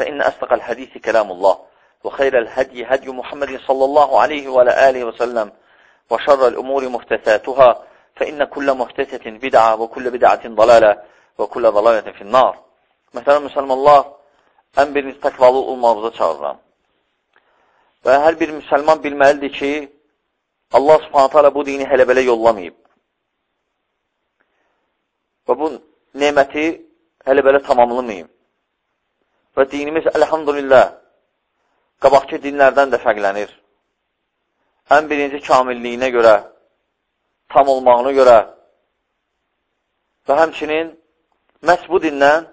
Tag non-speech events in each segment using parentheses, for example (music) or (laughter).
فإن أصدق الحديث كلام الله وخير الهدي هدي محمد صلى الله عليه وعلى آله وسلم وشر الأمور مهتثاتها فإن كل مهتثة بدعة وكل بدعة ضلالة وكل ضلالة في النار. مثلا مسلم الله أن بني استكبالوا المعرضة شارة وهل بني مسلمان بالمالد كي الله سبحانه وتعالى بو ديني هلا بلا يولميب وبو نعمتي هلا بلا تماملميب Və dinimiz, əlhamdülillah, qabaqki dinlərdən də fərqlənir. Ən birinci kamilliyinə görə, tam olmağına görə və həmçinin məhz bu dindən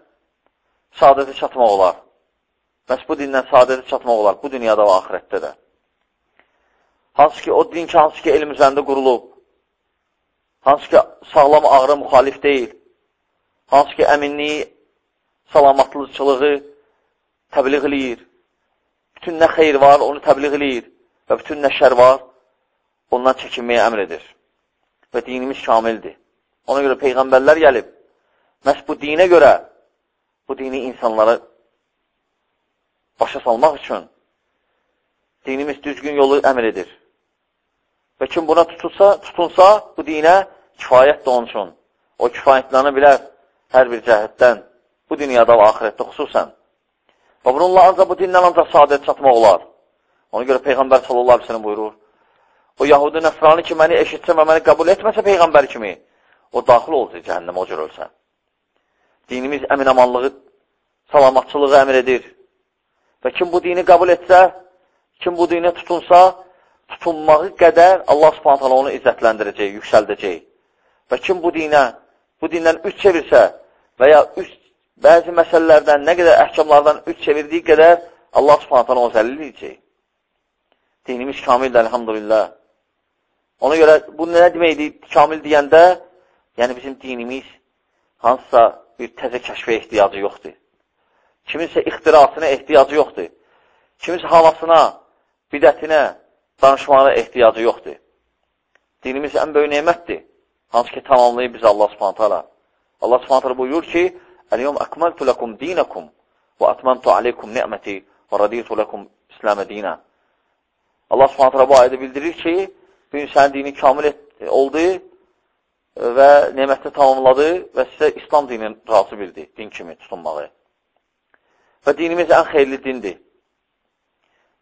saadətə çatmaq olar. Məhz bu dindən saadətə çatmaq olar, bu dünyada və ahirətdə də. Hansı ki, o din ki, hansı ki, elm üzərində qurulub, hansı ki, sağlam ağrı müxalif deyil, hansı ki, əminliyi, salamatlıcılığı təbliğ eləyir, bütün nə xeyr var, onu təbliğ eləyir və bütün nə şər var, ondan çəkinməyə əmr edir. Və dinimiz kamildir. Ona görə Peyğəmbərlər gəlib, məhz bu dinə görə, bu dini insanlara başa salmaq üçün dinimiz düzgün yolu əmr edir. Və kim buna tutulsa, tutunsa, bu dinə kifayət də onun üçün. O kifayətlənə bilər hər bir cəhətdən, bu dünyada və ahirətdə xüsusən. Və bununla ancaq bu dindən ancaq sadət çatmaq olar. Ona görə Peyğəmbər sallallahu aleyhi buyurur, o Yahudi nəsrani ki, məni eşitsə və məni qəbul etməsə Peyğəmbər kimi, o daxil olacaq cəhənnəmə o cür ölsə. Dinimiz əminamanlığı, salamatçılığı əmr edir. Və kim bu dini qəbul etsə, kim bu dinə tutunsa, tutunmağı qədər Allah subhanət hala onu izzətləndirəcək, yüksəldəcək. Və kim bu dinə, bu dindən üç çevirsə və ya üç, bəzi məsələlərdən, nə qədər əhkamlardan üç çevirdiyi qədər Allah subhanət hala onu zəlil edəcək. Dinimiz kamildir, elhamdülillah. Ona görə bu nə deməkdir, kamil deyəndə, yəni bizim dinimiz hansısa bir təzə kəşfə ehtiyacı yoxdur. Kiminsə ixtirasına ehtiyacı yoxdur. Kiminsə havasına, bidətinə, danışmağa ehtiyacı yoxdur. Dinimiz ən böyük nemətdir. Hansı ki, tamamlayıb bizi Allah subhanət hala. Allah subhanət hala buyurur ki, Əkməltu ləkum dinəkum və atmantu aleykum ni'məti və raditu ləkum İsləmə dinə. Allah subhanət hala bu ayədə bildirir ki, bu gün sənin dini kamil et, oldu və nemətdə tamamladı və sizə İslam dinin razı bildi, din kimi tutunmağı. Və dinimiz ən xeyirli dindir.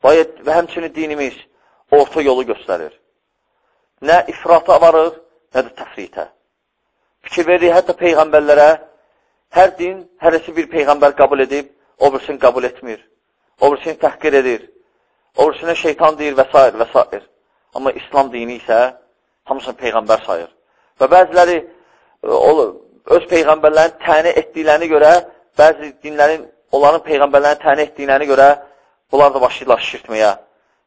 Və həmçinin dinimiz orta yolu göstərir. Nə ifrata varır, nə də təfritə. Fikir verir, hətta peyğəmbərlərə hər din, hərəsi bir peyğəmbər qəbul edib, o birisini qəbul etmir. O birisini təhqir edir. O birisinə şeytan deyir və s. və s. Amma İslam dini isə hamısını peyğəmbər sayır. Və bəziləri o, öz peyğəmbərlərin təni etdiklərini görə, bəzi dinlərin onların peyğəmbərlərini təni etdiklərini görə bunlar da başlayırlar şişirtməyə.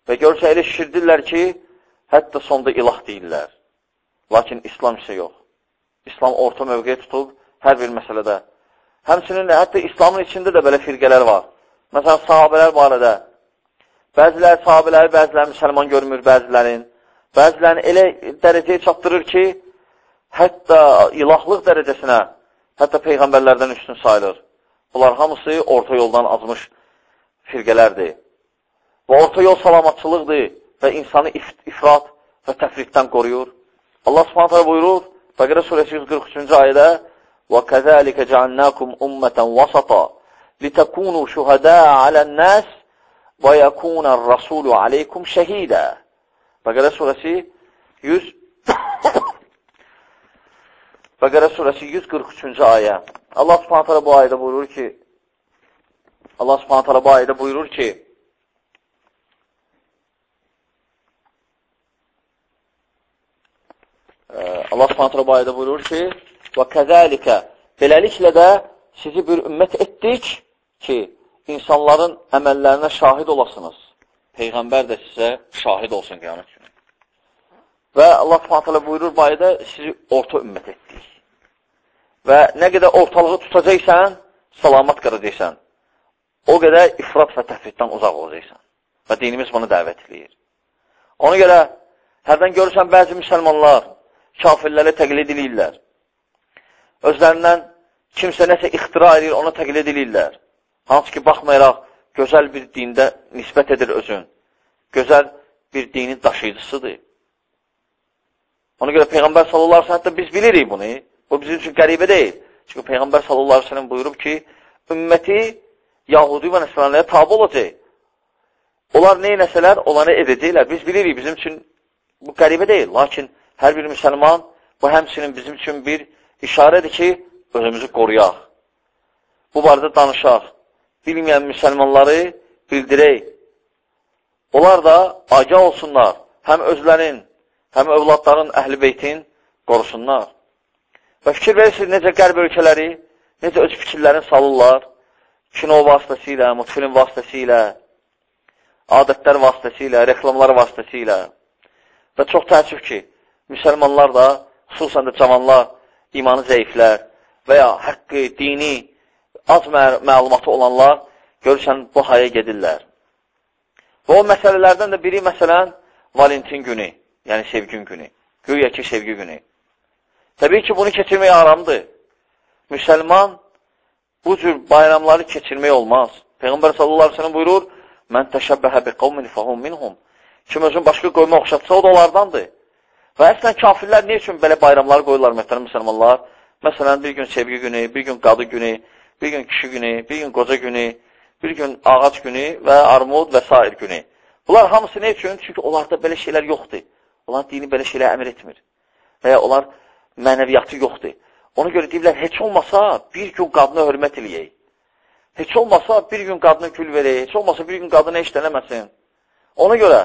Və görürsə, elə şişirdirlər ki, hətta sonda ilah deyirlər. Lakin İslam isə yox. İslam orta mövqeyə tutub hər bir məsələdə. Həmçinin hətta İslamın içində də belə firqələr var. Məsələn, sahabələr barədə. Bəziləri sahabələri, bəziləri müsəlman görmür, bəzilərin. Bəzilərini elə dərəcəyə çatdırır ki, hətta ilahlıq dərəcəsinə, hətta peyğəmbərlərdən üstün sayılır. Bunlar hamısı orta yoldan azmış firqələrdir. Və orta yol salamatçılıqdır və insanı if ifrat və təfriqdən qoruyur. Allah subhanətə buyurur, Bəqərə surəsi 143-cü ayədə وكذلك جعلناكم أمة وسطا لتكونوا شهداء على الناس ويكون الرسول عليكم şehida. Bakara suresi 100 Bakara suresi 143. aya. Allah Subhanahu taala bu ayda buyurur ki Allah Subhanahu taala bu ayda buyurur ki Allah Subhanahu taala bu ayda buyurur ki və kəzəlikə, beləliklə də sizi bir ümmət etdik ki, insanların əməllərinə şahid olasınız. Peyğəmbər də sizə şahid olsun qiyamət günü. Və Allah subhanətələ buyurur bu ayədə sizi orta ümmət etdik. Və nə qədər ortalığı tutacaqsən, salamat qıracaqsan. O qədər ifrat və təhviddən uzaq olacaqsan. Və dinimiz bunu dəvət edir. Ona görə hərdən görürsən bəzi müsəlmanlar kafirləri təqlid edirlər. Özlərindən kimsə nəsə ixtira edir, ona təqlid edirlər. Hansı ki, baxmayaraq, gözəl bir dində nisbət edir özün. Gözəl bir dinin daşıyıcısıdır. Ona görə Peyğəmbər sallallahu aleyhi hətta biz bilirik bunu. Bu bizim üçün qəribə deyil. Çünki Peyğəmbər sallallahu aleyhi ve buyurub ki, ümməti Yahudi və Nəsraniyə tabi olacaq. Onlar nə nəsələr, onları edəcəklər. Biz bilirik, bizim üçün bu qəribə deyil. Lakin hər bir müsəlman bu həmsinin bizim üçün bir işarədir ki, özümüzü qoruyaq. Bu barədə danışaq. Bilməyən müsəlmanları bildirək. Onlar da agah olsunlar. Həm özlərin, həm övladların, əhl-i beytin qorusunlar. Və fikir verirsiniz, necə qərb ölkələri, necə öz fikirlərini salırlar, kino vasitəsilə, mutfilm vasitəsilə, adətlər vasitəsilə, reklamlar vasitəsilə və çox təəssüf ki, müsəlmanlar da, xüsusən də cavanlar, imanı zəiflər və ya haqqı, dini, az məlumatı olanlar görürsən, bu haya gedirlər. Və o məsələlərdən də biri, məsələn, Valentin günü, yəni sevgin günü. Güya ki, sevgi günü. Təbii ki, bunu keçirmək aramdır. Müsəlman bu cür bayramları keçirmək olmaz. Peyğəmbər sallallahu aleyhi ve sellem buyurur, Mən təşəbbəhə bi qavmin fəhum minhum. Kim özün başqa qoyma oxşatsa, o da onlardandır. Və əslən kafirlər ne üçün belə bayramlar qoyurlar, mühtərəm müsəlmanlar? Məsələn, bir gün sevgi günü, bir gün qadı günü, bir gün kişi günü, bir gün qoca günü, bir gün ağac günü və armud və s. günü. Bunlar hamısı ne üçün? Çünki onlarda belə şeylər yoxdur. Onlar dini belə şeylər əmr etmir. Və ya onlar mənəviyyatı yoxdur. Ona görə deyirlər, heç olmasa bir gün qadına hörmət eləyək. Heç olmasa bir gün qadına gül verək, heç olmasa bir gün qadına işlənəməsin. Ona görə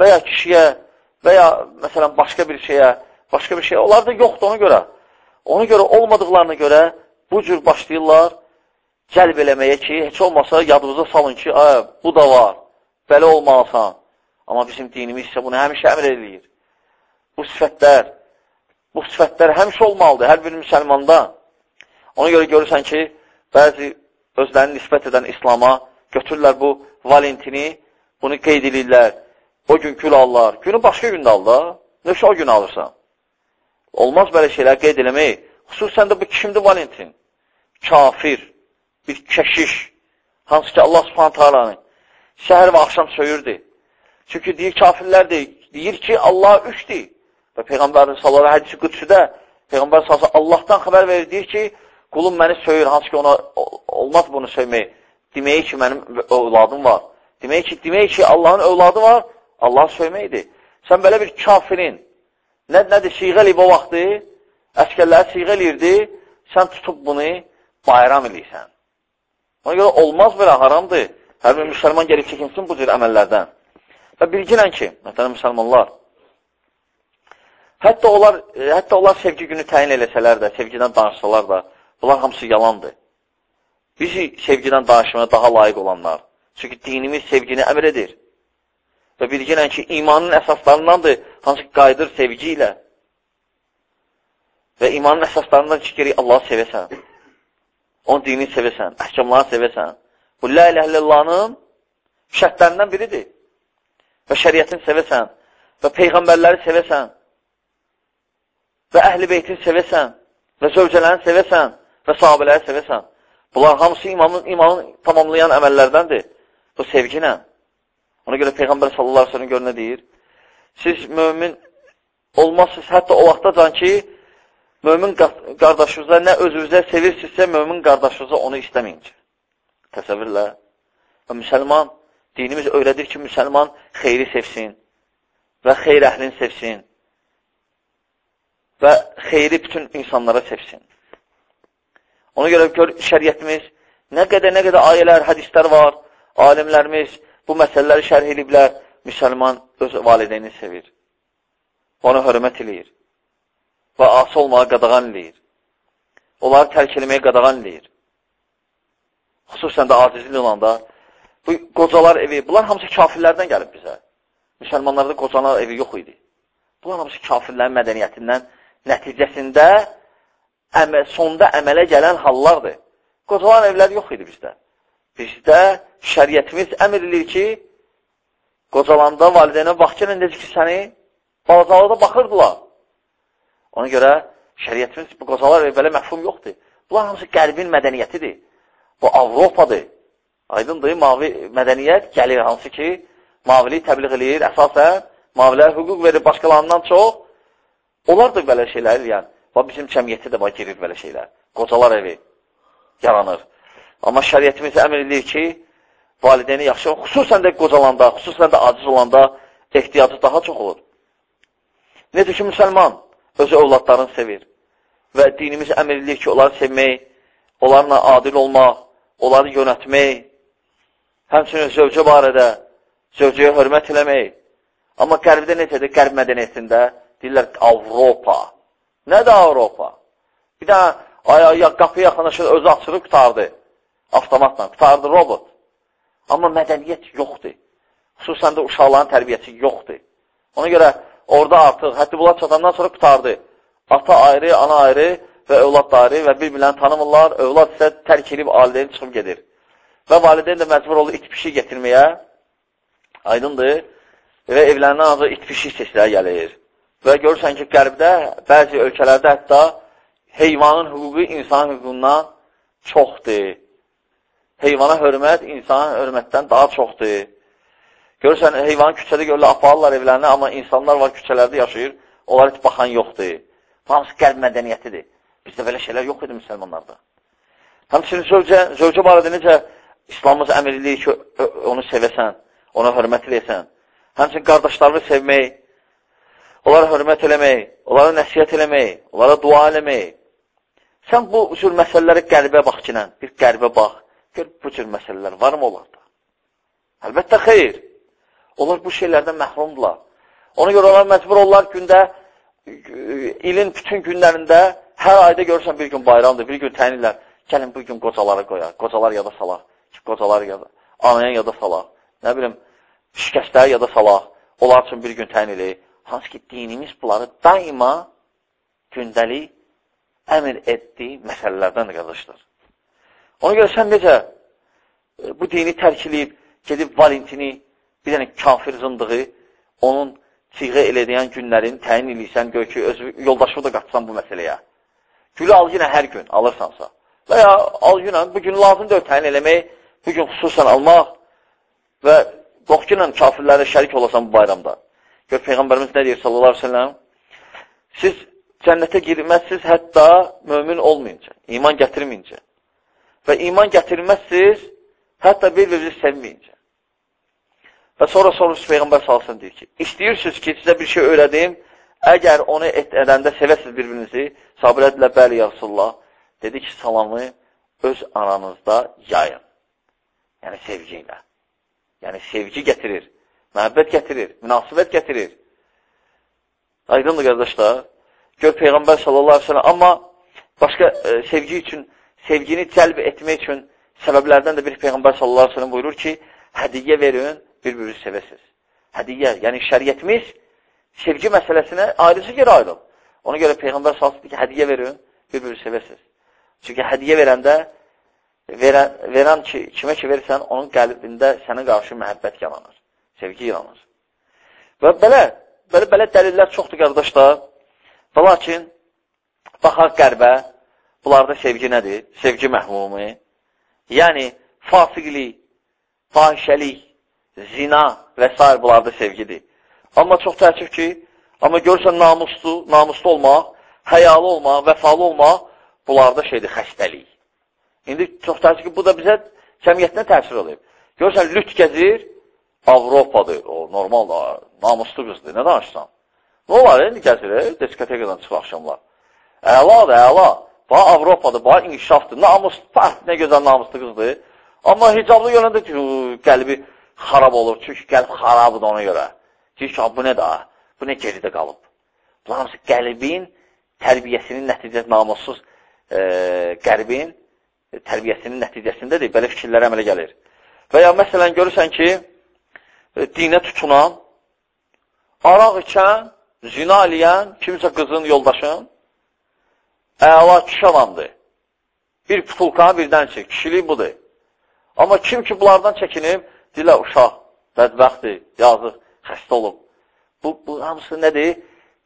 və ya kişiyə və ya məsələn başqa bir şeyə, başqa bir şeyə, onlar da yoxdur ona görə. Ona görə olmadıqlarına görə bu cür başlayırlar cəlb eləməyə ki, heç olmasa yadınıza salın ki, bu da var, belə olmalısan. Amma bizim dinimiz isə bunu həmişə əmr edir. Bu sifətlər, bu sifətlər həmişə olmalıdır hər bir müsəlmanda. Ona görə görürsən ki, bəzi özlərini nisbət edən İslama götürürlər bu Valentini, bunu qeyd edirlər. O gün gül alırlar. Günü başqa gündə al da. Nöşə o gün alırsan. Olmaz belə şeylər qeyd eləmək. Xüsusən də bu kimdir Valentin? Kafir, bir kəşiş, hansı ki Allah subhanət halanı səhər və axşam söyürdü. Çünki deyir, kafirlər deyir, deyir ki, Allah üçdür. Və Peyğəmbər sallallahu hədisi qüdsüdə Peyğəmbər sallallahu Allahdan xəbər verir, deyir ki, qulum məni söyür, hansı ki ona olmaz bunu söymək. Demək ki, mənim övladım var. Demək ki, demək ki, Allahın övladı var, Allah söyməkdir. Sən belə bir kafirin, nə, nədir, siğə eləyib o vaxtı, əskərləri siğə eləyirdi, sən tutub bunu bayram eləyirsən. Ona görə olmaz belə, haramdır. Hər bir müsəlman gəlib çəkinsin bu cür əməllərdən. Və bilginən ki, məsələn, müsəlmanlar, hətta onlar, e, hətta onlar sevgi günü təyin eləsələr də, sevgidən danışsalar da, bunlar hamısı yalandır. Bizi sevgidən danışmaya daha layiq olanlar. Çünki dinimiz sevgini əmr edir. Və bilginən ki, imanın əsaslarındandır, hansı qayıdır sevgi ilə. Və imanın əsaslarından ki, geri Allahı sevəsən. Onun dinini sevəsən, əhkamlarını sevəsən. Bu, lə ilə illallahın şərtlərindən biridir. Və şəriyyətini sevəsən, və Peyğəmbərləri sevəsən, və əhl-i beytin sevəsən, və zövcələrini sevəsən, və sahabələri sevəsən. Bunlar hamısı imanın, imanın tamamlayan əməllərdəndir. Bu sevgi ilə. Ona görə Peyğəmbər sallallahu aleyhi ve sellem gör nə deyir? Siz mömin olmazsınız hətta o vaxtacan ki, mömin qardaşınıza nə özünüzə sevirsinizsə, mömin qardaşınıza onu istəməyin. Təsəvvürlə. Və müsəlman Dinimiz öyrədir ki, müsəlman xeyri sevsin və xeyr əhlini sevsin və xeyri bütün insanlara sevsin. Ona görə gör, şəriyyətimiz nə qədər, nə qədər ayələr, hədislər var, alimlərimiz bu məsələləri şərh ediblər, müsəlman öz valideyni sevir, ona hörmət eləyir və ası olmağa qadağan eləyir. Onları tərk eləməyə qadağan eləyir. Xüsusən də acizlik olanda bu qocalar evi, bunlar hamısı kafirlərdən gəlib bizə. Müsəlmanlarda qocalar evi yox idi. Bunlar hamısı kafirlərin mədəniyyətindən nəticəsində əmə, sonda əmələ gələn hallardır. Qocalar evləri yox idi bizdə. Bizdə şəriyyətimiz əmr edir ki, qocalanda valideynə bax ki, necə ki, səni balacalarda baxırdılar. Ona görə şəriyyətimiz bu qocalar belə məhfum yoxdur. Bunlar hamısı qərbin mədəniyyətidir. Bu Avropadır. Aydındır, mavi mədəniyyət gəlir, hansı ki, maviliyi təbliğ eləyir, əsasən mavilərə hüquq verir başqalarından çox. Onlar da belə şeylər eləyən. Və bizim cəmiyyətdə də var, girir belə şeylər. Qocalar evi yaranır. Amma şəriyyətimiz əmr edir ki, valideyni yaxşı, xüsusən də qocalanda, xüsusən də aciz olanda ehtiyacı daha çox olur. Necə ki, müsəlman öz övladlarını sevir. Və dinimiz əmr edir ki, onları sevmək, onlarla adil olmaq, onları yönətmək, həmçinin zövcə barədə, zövcəyə hörmət eləmək. Amma qərbdə necədir? Qərb mədəniyyətində deyirlər Avropa. Nədir Avropa? Bir dənə ay, ay, qapı yaxınlaşır, özü açılır, qutardı. Avtomatla, qutardı robot. Amma mədəniyyət yoxdur. Xüsusən də uşaqların tərbiyəsi yoxdur. Ona görə orada artıq həddi bula çatandan sonra qutardı. Ata ayrı, ana ayrı və övlad da ayrı və bir-birini tanımırlar. Övlad isə tərk edib alideyn çıxıb gedir. Və valideyn də məcbur olur it pişik getirməyə. Aydındır. Və evlərindən ancaq it pişik seçilə gəlir. Və görürsən ki, qərbdə, bəzi ölkələrdə hətta heyvanın hüququ insan hüququndan çoxdur. Heyvana hörmət insan hörmətdən daha çoxdur. Görürsən, heyvanı küçədə görürlər, aparırlar evlərinə, amma insanlar var küçələrdə yaşayır, onlar heç baxan yoxdur. Hamısı qəlb mədəniyyətidir. Bizdə belə şeylər yox idi müsəlmanlarda. Həmçinin zövcə, zövcə barədə necə İslamımız əmr edir ki, onu sevəsən, ona hörmət eləyəsən. Həmçinin qardaşlarını sevmək, onlara hörmət eləmək, onlara nəsiyyət eləmək, onlara dua eləmək. Sən bu cür məsələləri qəlbə bax ki, bir qəlbə bax. Gör, bu cür məsələlər varmı onlarda? Əlbəttə xeyr. Onlar bu şeylərdən məhrumdurlar. Ona görə onlar məcbur olurlar gündə, ilin bütün günlərində, hər ayda görürsən bir gün bayramdır, bir gün təyinirlər. Gəlin bu gün qocaları qoyaq, qocalar yada salaq, qocaları yada, anaya yada salaq, nə bilim, şikəstləri yada salaq, onlar üçün bir gün təyin eləyik. Hansı ki, dinimiz bunları daima gündəlik əmr etdiyi məsələlərdən qardaşlar. Ona görə sən necə e, bu dini tərk edib, gedib Valentini bir dənə kafir zındığı onun siğə elədiyən günlərin təyin edirsən, gör ki, öz yoldaşı da qatsan bu məsələyə. Gülü al yenə hər gün alırsansa. Və ya al yenə, bu gün lazım deyil təyin eləmək, bu gün xüsusən almaq və qoxquyla kafirlərə şərik olasan bu bayramda. Gör, Peyğəmbərimiz nə deyir sallallahu aleyhi ve sellem? Siz cənnətə girməzsiniz hətta mömin olmayınca, iman gətirməyincə. Və iman gətirməzsiniz hətta bir-birinizi sevməyincə. Və sonra soruşur Peyğəmbər salsın deyir ki, istəyirsiniz ki, sizə bir şey öyrədim, əgər onu et edəndə sevəsiniz bir-birinizi, sabir edilə, bəli, ya Rasulullah, dedi ki, salamı öz aranızda yayın. Yəni, sevgi ilə. Yəni, sevgi gətirir, məhəbbət gətirir, münasibət gətirir. Aydındır, qardaşlar. Gör, Peyğəmbər sallallahu aleyhi ve sellem, amma başqa e, sevgi üçün, sevgini cəlb etmək üçün səbəblərdən də bir Peyğəmbər sallallahu aleyhi ve sellem buyurur ki, hədiyyə verin, bir-birini sevəsiniz. Hədiyyə, yəni şəriyyətimiz sevgi məsələsinə ayrıcı yer ayırıb. Ona görə Peyğəmbər salsın ki, hədiyyə verin, bir-birini sevəsiniz. Çünki hədiyyə verəndə, verən, verən ki, kimə ki verirsən, onun qəlbində sənə qarşı məhəbbət yalanır, sevgi yalanır. Və belə, belə, belə dəlillər çoxdur, qardaşlar. Və lakin, baxaq qərbə, bunlarda sevgi nədir? Sevgi məhvumi. Yəni, fasiqlik, fahişəlik, zina və s. bunlarda sevgidir. Amma çox təəssüf ki, amma görürsən namuslu, namuslu olmaq, həyalı olmaq, vəfalı olmaq, bunlarda şeydir, xəstəlik. İndi çox təəssüf ki, bu da bizə cəmiyyətinə təsir olub. Görürsən, lüt gəzir, Avropadır, o normal da, namuslu qızdır, nə danışsan? Nə olar, indi gəzir, diskotekadan çıxır axşamlar. Əladır, əla. Bax, Avropadır, bax, inkişafdır, namus, fərt, nə gözəl namuslu qızdır. Amma hicablı görəndə ki, qəlbi xarab olur, çünki qəlb xarabdır ona görə. Deyir ki, bu nə daha? Bu nə geridə qalıb? Bunlar hamısı qəlbin tərbiyəsinin nəticəsi, namussuz e, qərbin tərbiyəsinin nəticəsindədir. Belə fikirlər əmələ gəlir. Və ya məsələn, görürsən ki, e, dinə tutunan, araq içən, zina eləyən, kimsə qızın, yoldaşın, əla kişi adamdır. Bir putulkanı birdən çək, kişilik budur. Amma kim ki, bunlardan çəkinib, dilə uşaq, bədbəxtdir, yazıq, xəstə olub. Bu, bu hamısı nədir?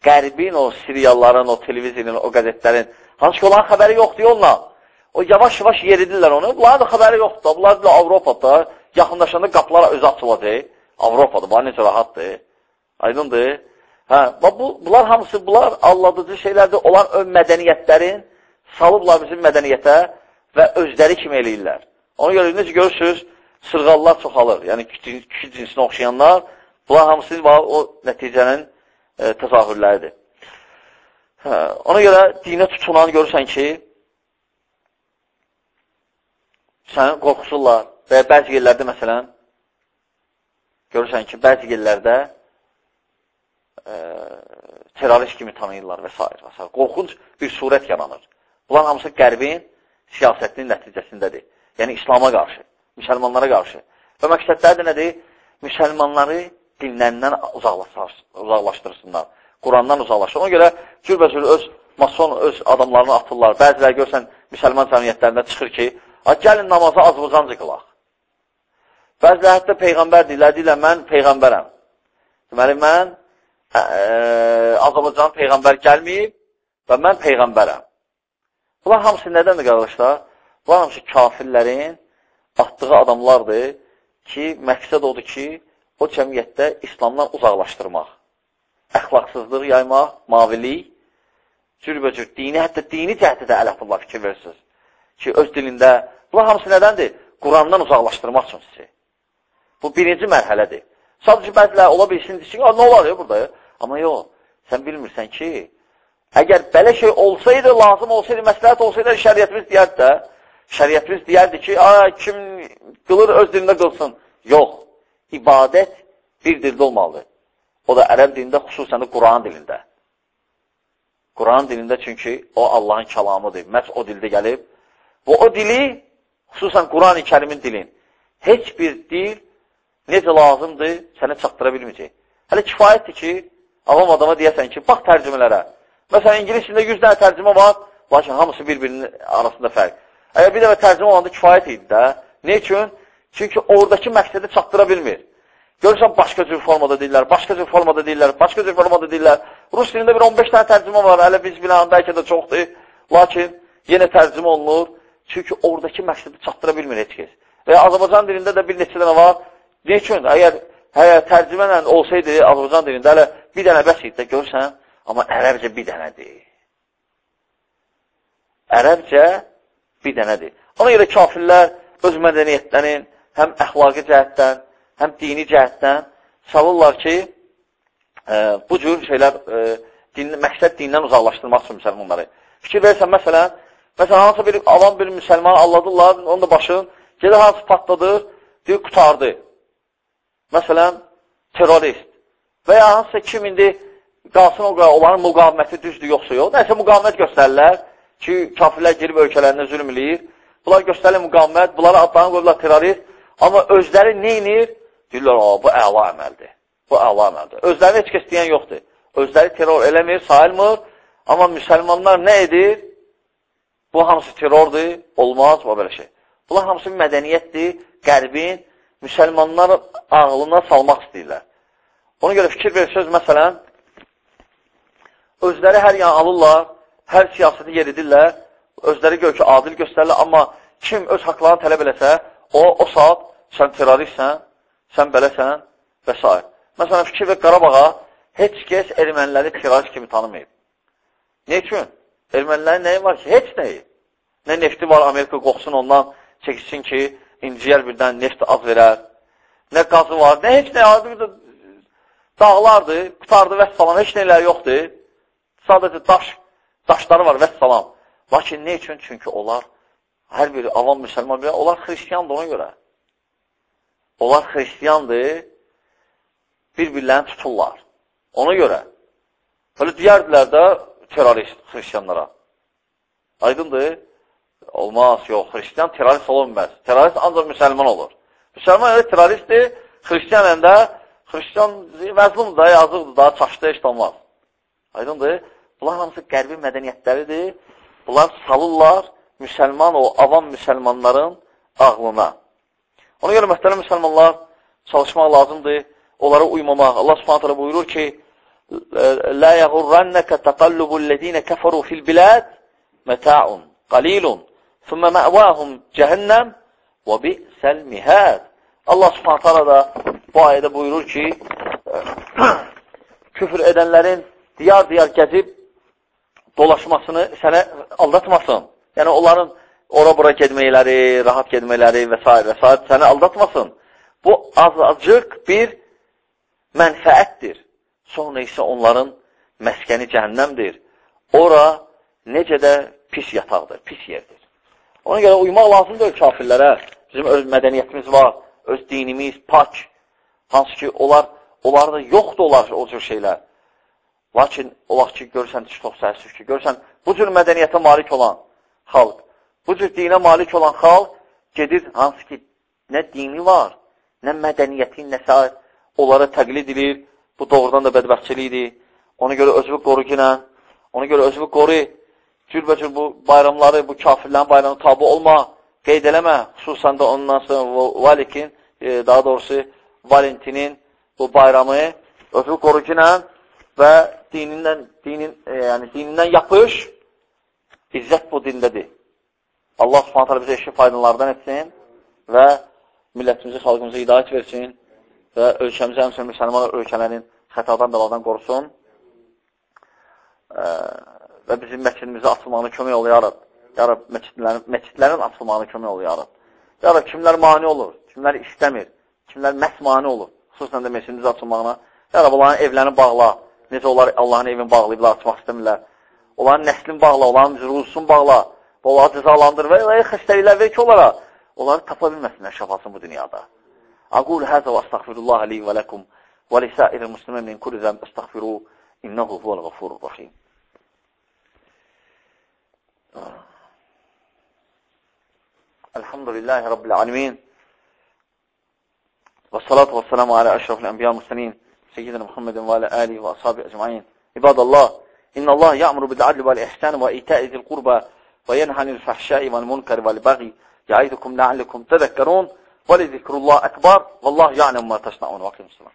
Qərbin, o serialların, o televizinin, o qəzetlərin, hansı ki, olan xəbəri yoxdur yolla. O yavaş-yavaş yeridirlər onu. Bunların da xəbəri yoxdur. Bunlar da Avropada, yaxınlaşanda qapılar özü açılacaq. Avropada, bunlar necə rahatdır. Aydındır. Hə, bu, bunlar hamısı, bunlar alladıcı şeylərdir. Olan ön mədəniyyətlərin salıblar bizim mədəniyyətə və özləri kimi eləyirlər. Ona görə necə görürsünüz, sırğallar çoxalır. Yəni, kişi cinsinə oxşayanlar, bunlar hamısı o nəticənin e, təzahürləridir. Hə, ona görə dinə tutunan görürsən ki, səni qorxusurlar və bəzi yerlərdə, məsələn, görürsən ki, bəzi yerlərdə terrorist kimi tanıyırlar və s. və s. Qorxunc bir surət yaranır. Bunlar hamısı qərbin siyasətinin nəticəsindədir. Yəni, İslama qarşı, müsəlmanlara qarşı. Və məqsədləri də nədir? Müsəlmanları dinlərindən uzaqlaşdırsınlar. Qurandan uzaqlaşır. Ona görə cürbəcür öz mason, öz adamlarını atırlar. Bəziləri görsən, müsəlman cəmiyyətlərində çıxır ki, gəlin namaza azvıcancı qılaq. Bəziləri hətta Peyğəmbər deyirlər, deyirlər, mən Peyğəmbərəm. Deməli, mən ə, Azərbaycan Peyğəmbər gəlməyib və mən Peyğəmbərəm. Bunlar hamısı nədəndir, qardaşlar? Bunlar hamısı kafirlərin atdığı adamlardır ki, məqsəd odur ki, o cəmiyyətdə İslamdan uzaqlaşdırmaq, əxlaqsızlıq yaymaq, mavilik, cürbəcür dini, hətta dini cəhətdə də əl atırlar, fikir verirsiniz ki, öz dilində, bunlar hamısı nədəndir? Qurandan uzaqlaşdırmaq üçün sizi. Bu birinci mərhələdir. Sadəcə bəzilər ola bilsin, ki, nə olar ya burada? Amma yox, sən bilmirsən ki, əgər belə şey olsaydı, lazım olsaydı, məsləhət olsaydı, şəriyyətimiz deyərdi də, şəriyyətimiz deyərdi ki, kim qılır, öz dilində qılsın. Yox, ibadət bir dildə olmalıdır. O da ərəb dilində, xüsusən də Quran dilində. Quran dilində çünki o Allahın kəlamıdır. Məhz o dildə gəlib. Və o dili, xüsusən Quran-ı kərimin dilin, heç bir dil necə lazımdır, sənə çatdıra bilməyəcək. Hələ kifayətdir ki, avam adama deyəsən ki, bax tərcümələrə. Məsələn, ingilis dilində 100 dənə tərcümə var, lakin hamısı bir-birinin arasında fərq. Əgər bir dəfə tərcümə olanda kifayət idi də. Ne üçün? Çünki oradakı məqsədi çatdıra bilmir. Görürsən, başqa cür formada deyirlər, başqa cür formada deyirlər, başqa cür formada deyirlər. Rus dilində bir 15 dənə tərcümə var, hələ biz bilən, bəlkə də çoxdur. Lakin yenə tərcümə olunur. Çünki oradakı məqsədi çatdıra bilmir heç kəs. Və Azərbaycan dilində də bir neçə dənə var. Ne üçün? Əgər, əgər tərcümənlə olsaydı Azərbaycan dilində hələ bir dənə bəs idi də görürsən, amma ərəbcə bir dənədir. Ərəbcə bir dənədir. Ona görə kafirlər öz mədəniyyətlərin, həm əxlaqi cəhətdən, həm dini cəhətdən salırlar ki, e, bu cür şeylər, e, din, məqsəd dindən uzaqlaşdırmaq üçün müsəlmanları. Fikir versən, məsələn, məsələn, hansı bir avam bir müsəlmanı alladırlar, onun da başın, gedir hansı patladır, deyir, qutardı. Məsələn, terrorist. Və ya hansısa kim indi qalsın o qədər, onların müqaviməti düzdür, yoxsa yox. Nəsə müqavimət göstərirlər ki, kafirlər girib ölkələrində zülm eləyir. Bunlar göstərir müqavimət, bunlara adlarını qoyurlar terrorist. Amma özləri neynir? Deyirlər, bu əla əməldir. Bu əla əməldir. Özlərini heç kəs deyən yoxdur. Özləri terror eləmir, sayılmır. Amma müsəlmanlar nə edir? Bu hamısı terrordur, olmaz, bu belə şey. Bunlar hamısı mədəniyyətdir, qərbin müsəlmanlar ağlına salmaq istəyirlər. Ona görə fikir verirsiniz, məsələn, özləri hər yan alırlar, hər siyasəti yeridirlər, özləri gör ki, adil göstərirlər, amma kim öz haqlarını tələb eləsə, o, o saat sən terroristsən, sən beləsən və s. Məsələn, fikir və Qarabağa heç kəs erməniləri terrorist kimi tanımayıb. Ne üçün? Ermənilərin nəyi var ki? Heç nəyi. Nə nefti var, Amerika qoxsun ondan çəkilsin ki, inciyər birdən neft az verər nə qazı var, nə heç nə, dağlardır, qutardı və salam, heç nələr yoxdur. Sadəcə daş, daşları var və salam. Lakin nə üçün? Çünki onlar, hər biri avam müsəlman, onlar xristiyandır ona görə. Onlar xristiyandır, bir-birlərini tuturlar. Ona görə. Böyle deyərdilər də terörist xristiyanlara. Aydındır? Olmaz, yox. Xristiyan terörist olunmaz. Terörist ancaq müsəlman olur. Müsəlman elə teröristdir, xristiyan əndə xristiyan məzlumdur da, yazıqdır da, çaşdı, heç olmaz. Aydındır? Bunlar hamısı qərbi mədəniyyətləridir. Bunlar salırlar müsəlman, o avam müsəlmanların ağlına. Ona görə mühtərəm müsəlmanlar çalışmaq lazımdır, onlara uymamaq. Allah subhanətələ buyurur ki, لا يغرنك تقلب الذين كفروا في البلاد متاع قليل Thumma ma'vahum cəhənnəm və bi'səl mihəd. Allah subhanət hala da bu ayədə buyurur ki, (clears throat) küfür edənlərin diyar-diyar gəzib dolaşmasını sənə aldatmasın. Yəni, onların ora-bura gedməkləri, rahat gedməkləri və s. və s. səni aldatmasın. Bu, azacıq bir mənfəətdir. Sonra isə onların məskəni cəhənnəmdir. Ora necə də pis yataqdır, pis yerdir. Ona görə uymaq lazımdır kafirlərə. Bizim öz mədəniyyətimiz var, öz dinimiz pak. Hansı ki, onlar, onlarda yoxdur olar o cür şeylər. Lakin o vaxt ki, görürsən, çox səhsif ki, görürsən, bu cür mədəniyyətə malik olan xalq, bu cür dinə malik olan xalq gedir, hansı ki, nə dini var, nə mədəniyyəti, nə saat onlara təqlid edilir, Bu doğrudan da bədbəxtçilikdir. Ona görə özünü qoru ginə, ona görə özünü qoru, cürbəcür bu bayramları, bu kafirlərin bayramı tabi olma, qeyd eləmə, xüsusən də ondan sonra Valikin, e, daha doğrusu Valentinin bu bayramı özünü qoru ginə və dinindən, dinin, e, yəni dinindən yapış, izzət bu dindədir. Allah subhanətələ bizə eşki faydalardan etsin və millətimizi, xalqımıza hidayət versin və ölkəmizi həmçinin müsəlman ölkələrin xətadan beladan qorusun və bizim məscidimizə açılmağına kömək ol, ya Rab. Ya Rab, məscidlərin, məscidlərin açılmağına kömək ol, ya Rab. Ya Rab, kimlər mani olur, kimlər istəmir, kimlər məhz mani olur, xüsusən də məscidimizə açılmağına. Ya Rab, onların evlərini bağla, necə onlar Allahın evini bağlayıblar, açmaq istəmirlər. Onların nəslini bağla, onların zürulsun bağla, onları cəzalandır və xəstəliklər ver ki, onlara, onları tapa bilməsinlər şəfasını bu dünyada. Aqul həzə və əstəğfirullah li və ləkum və lisəir-i müslimə min kulli zəm əstəğfiru innəhu huvəl-ğəfurur-rəhim. الحمد لله رب العالمين. والصلاة والسلام على أشرف الأنبياء المرسلين سيدنا محمد وعلى آله وأصحابه أجمعين. عباد الله إن الله يأمر بالعدل والإحسان وإيتاء ذي القربى وينهى عن الفحشاء والمنكر والبغي يعيدكم لعلكم تذكرون. ولذكر الله أكبر والله يعلم ما تصنعون وقيم الصلاة.